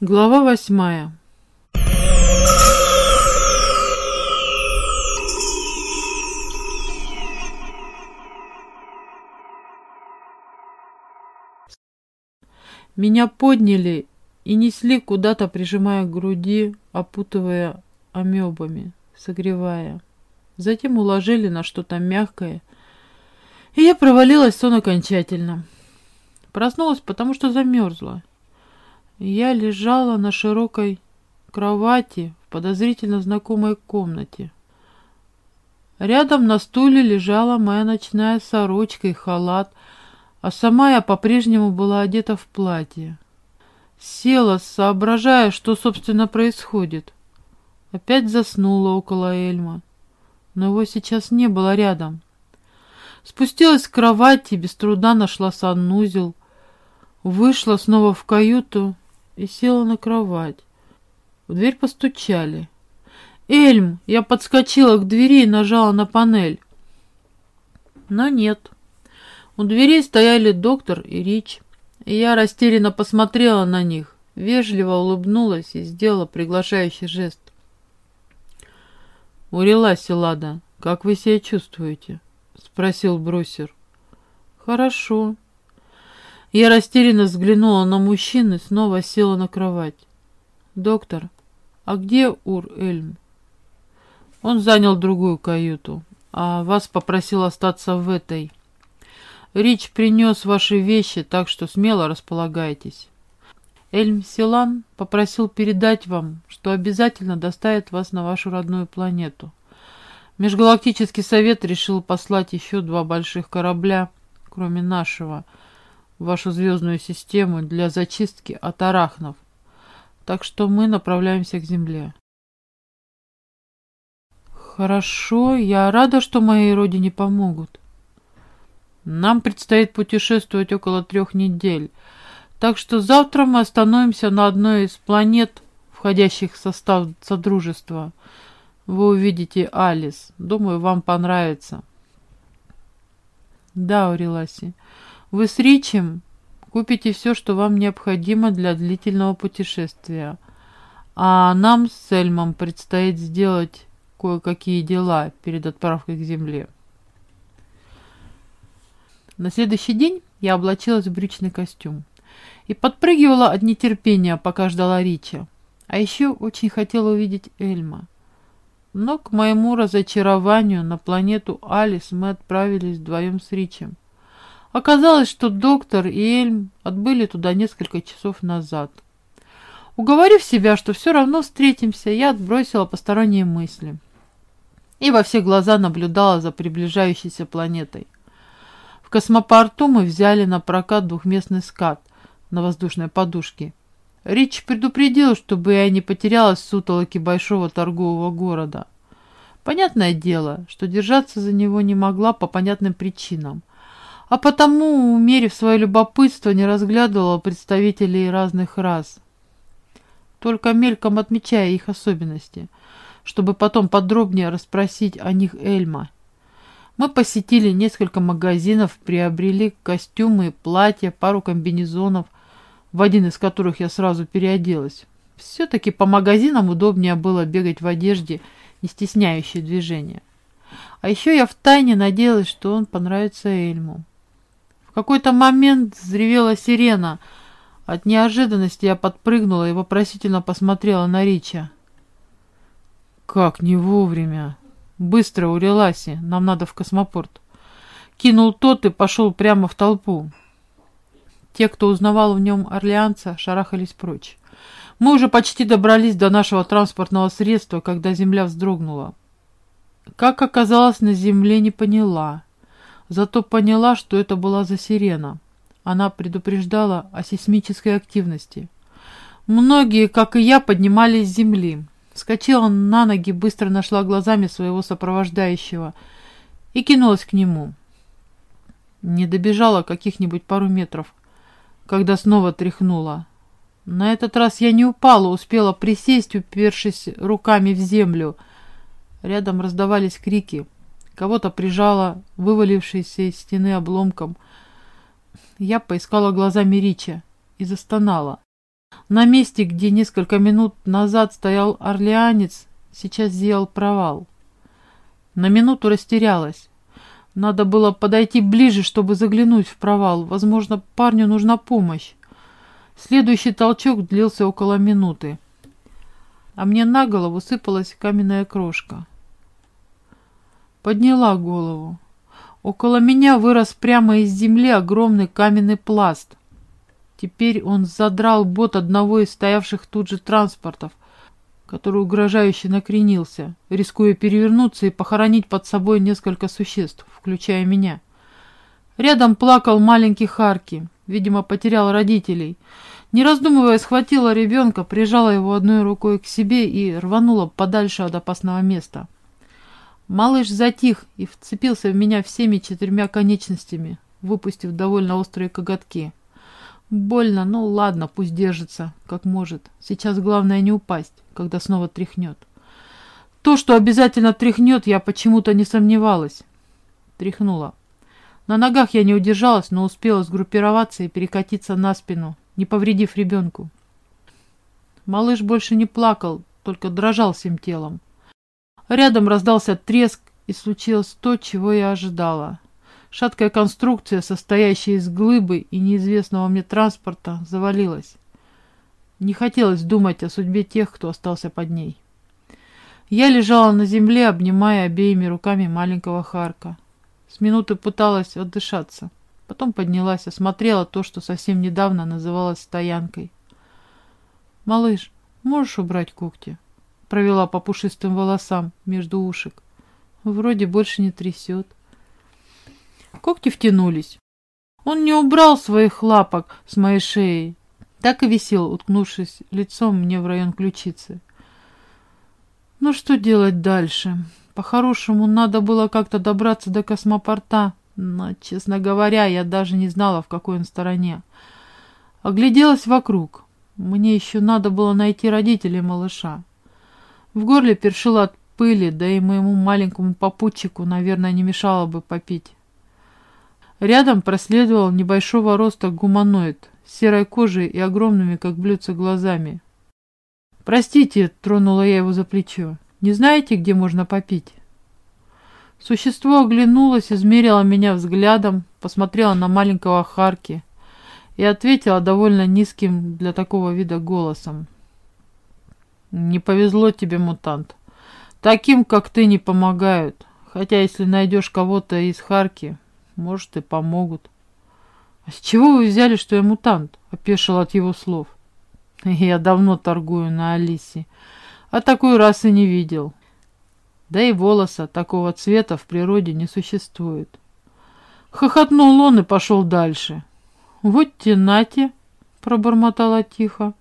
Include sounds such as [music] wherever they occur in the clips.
Глава восьмая Меня подняли и несли куда-то, прижимая к груди, опутывая амебами, согревая. Затем уложили на что-то мягкое, и я провалилась в сон окончательно. Проснулась, потому что замерзла. Я лежала на широкой кровати в подозрительно знакомой комнате. Рядом на стуле лежала моя ночная сорочка и халат, а сама я по-прежнему была одета в платье. Села, соображая, что, собственно, происходит. Опять заснула около Эльма, но его сейчас не было рядом. Спустилась с кровати, без труда нашла санузел, Вышла снова в каюту и села на кровать. В дверь постучали. «Эльм!» Я подскочила к двери и нажала на панель. Но нет. У дверей стояли доктор и Рич. И я растерянно посмотрела на них, вежливо улыбнулась и сделала приглашающий жест. «Урелась, Лада, как вы себя чувствуете?» — спросил Брусер. «Хорошо», я растерянно взглянула на мужчину и снова села на кровать. «Доктор, а где Ур-Эльм?» Он занял другую каюту, а вас попросил остаться в этой. Рич принес ваши вещи, так что смело располагайтесь. Эльм Силан попросил передать вам, что обязательно доставит вас на вашу родную планету. Межгалактический совет решил послать еще два больших корабля, кроме нашего — вашу звездную систему для зачистки от арахнов. Так что мы направляемся к Земле. Хорошо, я рада, что моей родине помогут. Нам предстоит путешествовать около трех недель, так что завтра мы остановимся на одной из планет, входящих в состав Содружества. Вы увидите Алис. Думаю, вам понравится. Да, Уриласи. Вы с Ричем купите все, что вам необходимо для длительного путешествия. А нам с Сельмом предстоит сделать кое-какие дела перед отправкой к земле. На следующий день я облачилась в брючный костюм и подпрыгивала от нетерпения, пока ждала Рича. А еще очень хотела увидеть Эльма. Но к моему разочарованию на планету Алис мы отправились вдвоем с Ричем. Оказалось, что доктор и Эльм отбыли туда несколько часов назад. Уговорив себя, что все равно встретимся, я отбросила посторонние мысли и во все глаза наблюдала за приближающейся планетой. В космопорту мы взяли на прокат двухместный скат на воздушной подушке. Рич предупредил, чтобы я не потерялась в сутолоке большого торгового города. Понятное дело, что держаться за него не могла по понятным причинам – а потому, умерив свое любопытство, не разглядывала представителей разных рас, только мельком отмечая их особенности, чтобы потом подробнее расспросить о них Эльма. Мы посетили несколько магазинов, приобрели костюмы, платья, пару комбинезонов, в один из которых я сразу переоделась. Все-таки по магазинам удобнее было бегать в одежде, не стесняющей движения. А еще я втайне надеялась, что он понравится Эльму. В какой-то момент взревела сирена. От неожиданности я подпрыгнула и вопросительно посмотрела на Рича. «Как не вовремя!» «Быстро, Уреласи, нам надо в космопорт!» Кинул тот и пошел прямо в толпу. Те, кто узнавал в нем орлеанца, шарахались прочь. Мы уже почти добрались до нашего транспортного средства, когда земля вздрогнула. Как оказалось, на земле не поняла. Зато поняла, что это была за сирена. Она предупреждала о сейсмической активности. Многие, как и я, поднимались с земли. Скочила на ноги, быстро нашла глазами своего сопровождающего и кинулась к нему. Не добежала каких-нибудь пару метров, когда снова тряхнула. На этот раз я не упала, успела присесть, упершись руками в землю. Рядом раздавались крики. Кого-то прижало, вывалившейся из стены обломком. Я поискала глазами Рича и застонала. На месте, где несколько минут назад стоял орлеанец, сейчас зиял провал. На минуту растерялась. Надо было подойти ближе, чтобы заглянуть в провал. Возможно, парню нужна помощь. Следующий толчок длился около минуты. А мне на голову сыпалась каменная крошка. Подняла голову. Около меня вырос прямо из земли огромный каменный пласт. Теперь он задрал бот одного из стоявших тут же транспортов, который угрожающе накренился, рискуя перевернуться и похоронить под собой несколько существ, включая меня. Рядом плакал маленький Харки, видимо, потерял родителей. Не раздумывая, схватила ребенка, прижала его одной рукой к себе и рванула подальше от опасного места. Малыш затих и вцепился в меня всеми четырьмя конечностями, выпустив довольно острые коготки. Больно, ну ладно, пусть держится, как может. Сейчас главное не упасть, когда снова тряхнет. То, что обязательно тряхнет, я почему-то не сомневалась. Тряхнула. На ногах я не удержалась, но успела сгруппироваться и перекатиться на спину, не повредив ребенку. Малыш больше не плакал, только дрожал всем телом. Рядом раздался треск, и случилось то, чего я ожидала. Шаткая конструкция, состоящая из глыбы и неизвестного мне транспорта, завалилась. Не хотелось думать о судьбе тех, кто остался под ней. Я лежала на земле, обнимая обеими руками маленького Харка. С минуты пыталась отдышаться. Потом поднялась, осмотрела то, что совсем недавно называлось стоянкой. «Малыш, можешь убрать когти?» Провела по пушистым волосам между ушек. Вроде больше не трясет. Когти втянулись. Он не убрал своих лапок с моей шеи. Так и висел, уткнувшись лицом мне в район ключицы. Ну что делать дальше? По-хорошему, надо было как-то добраться до космопорта, но, честно говоря, я даже не знала, в какой он стороне. Огляделась вокруг. Мне еще надо было найти родителей малыша. В горле першило от пыли, да и моему маленькому попутчику, наверное, не мешало бы попить. Рядом проследовал небольшого роста гуманоид серой кожей и огромными, как блюдца, глазами. «Простите», — тронула я его за плечо, — «не знаете, где можно попить?» Существо оглянулось, измерило меня взглядом, посмотрело на маленького Харки и ответило довольно низким для такого вида голосом. Не повезло тебе, мутант. Таким, как ты, не помогают. Хотя, если найдешь кого-то из Харки, может, и помогут. А с чего вы взяли, что я мутант? Опешил от его слов. [laughs] Я давно торгую на Алисе, а такой расы не видел. Да и волоса такого цвета в природе не существует. Хохотнул он и пошел дальше. «Вот те пробормотала тихо.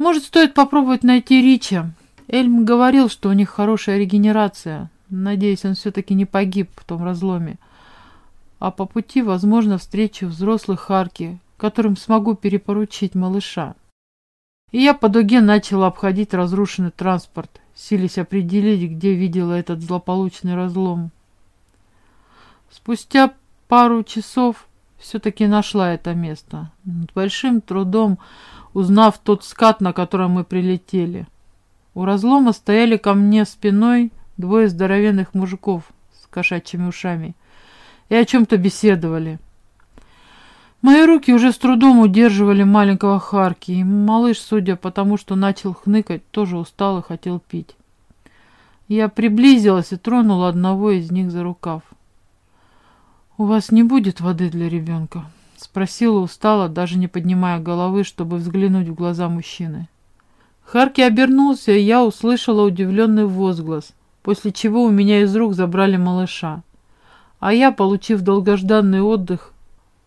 Может, стоит попробовать найти Рича? Эльм говорил, что у них хорошая регенерация. Надеюсь, он все-таки не погиб в том разломе. А по пути, возможно, встречу взрослых Харки, которым смогу перепоручить малыша. И я по дуге начала обходить разрушенный транспорт, силясь определить, где видела этот злополучный разлом. Спустя пару часов все-таки нашла это место. С большим трудом узнав тот скат, на котором мы прилетели. У разлома стояли ко мне спиной двое здоровенных мужиков с кошачьими ушами и о чем-то беседовали. Мои руки уже с трудом удерживали маленького Харки, и малыш, судя по тому, что начал хныкать, тоже устал и хотел пить. Я приблизилась и тронула одного из них за рукав. «У вас не будет воды для ребенка?» Спросила устало, даже не поднимая головы, чтобы взглянуть в глаза мужчины. Харки обернулся, и я услышала удивленный возглас, после чего у меня из рук забрали малыша. А я, получив долгожданный отдых,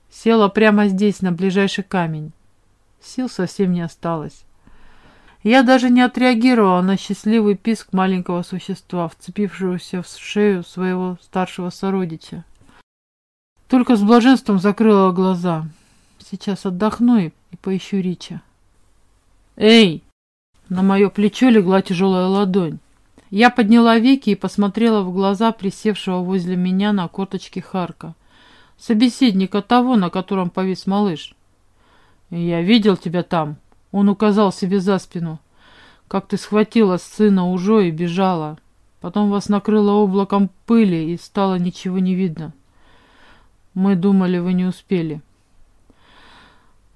села прямо здесь, на ближайший камень. Сил совсем не осталось. Я даже не отреагировала на счастливый писк маленького существа, вцепившегося в шею своего старшего сородича. Только с блаженством закрыла глаза. Сейчас отдохну и, и поищу Рича. «Эй!» На мое плечо легла тяжелая ладонь. Я подняла веки и посмотрела в глаза присевшего возле меня на корточке Харка, собеседника того, на котором повис малыш. «Я видел тебя там», Он указал себе за спину. Как ты схватила сына уже и бежала. Потом вас накрыло облаком пыли и стало ничего не видно. Мы думали, вы не успели.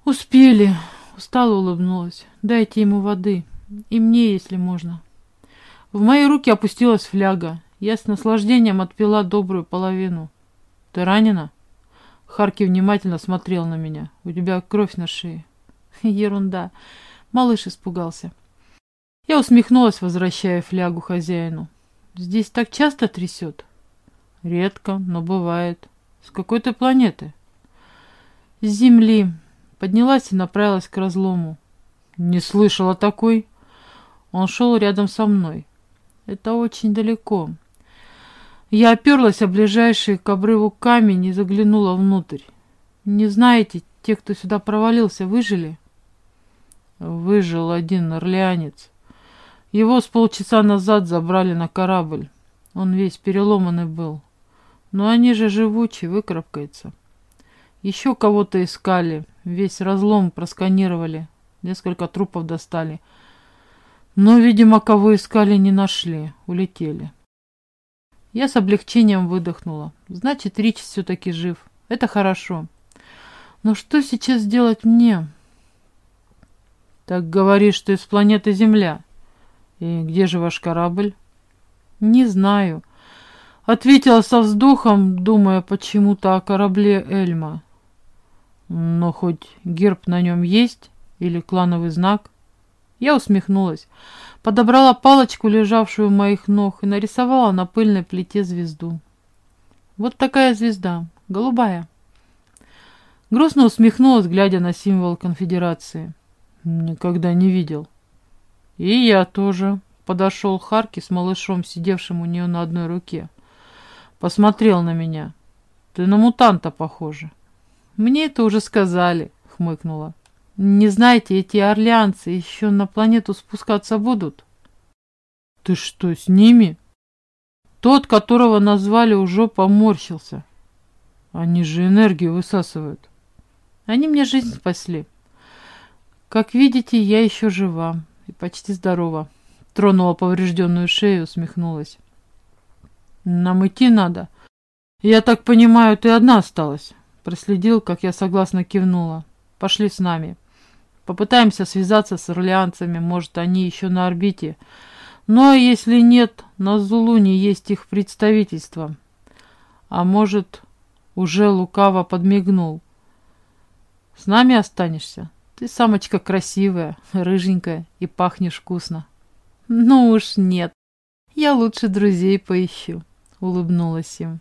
Успели. Устало улыбнулась. Дайте ему воды. И мне, если можно. В мои руки опустилась фляга. Я с наслаждением отпила добрую половину. Ты ранена? Харки внимательно смотрел на меня. У тебя кровь на шее. [laughs] Ерунда. Малыш испугался. Я усмехнулась, возвращая флягу хозяину. Здесь так часто трясет? Редко, но бывает. С какой ты планеты? С Земли. Поднялась и направилась к разлому. Не слышала такой. Он шел рядом со мной. Это очень далеко. Я оперлась о ближайший к обрыву камень и заглянула внутрь. Не знаете, те, кто сюда провалился, выжили? Выжил один орлеанец. Его с полчаса назад забрали на корабль. Он весь переломанный был. Но они же живучие, выкарабкается. Еще кого-то искали, весь разлом просканировали, несколько трупов достали. Но, видимо, кого искали, не нашли, улетели. Я с облегчением выдохнула. Значит, Рич все-таки жив. Это хорошо. Но что сейчас делать мне? Так говоришь, что из планеты Земля. И где же ваш корабль? Не знаю. Ответила со вздохом, думая почему-то о корабле Эльма. Но хоть герб на нем есть или клановый знак? Я усмехнулась подобрала палочку, лежавшую у моих ног, и нарисовала на пыльной плите звезду. Вот такая звезда, голубая. Грустно усмехнулась, глядя на символ конфедерации. Никогда не видел. И я тоже. Подошел Харки с малышом, сидевшим у нее на одной руке. Посмотрел на меня. Ты на мутанта похожа. Мне это уже сказали, хмыкнула. Не знаете, эти орлеанцы еще на планету спускаться будут? Ты что, с ними? Тот, которого назвали, уже поморщился. Они же энергию высасывают. Они мне жизнь спасли. Как видите, я еще жива и почти здорова. Тронула поврежденную шею, усмехнулась. Нам идти надо. Я так понимаю, ты одна осталась. Проследил, как я согласно кивнула. Пошли с нами. Попытаемся связаться с орлеанцами, может, они еще на орбите. А если нет, на Зулуне есть их представительство. А может, уже лукаво подмигнул. С нами останешься? Ты самочка красивая, рыженькая и пахнешь вкусно. Ну уж нет, я лучше друзей поищу, улыбнулась им.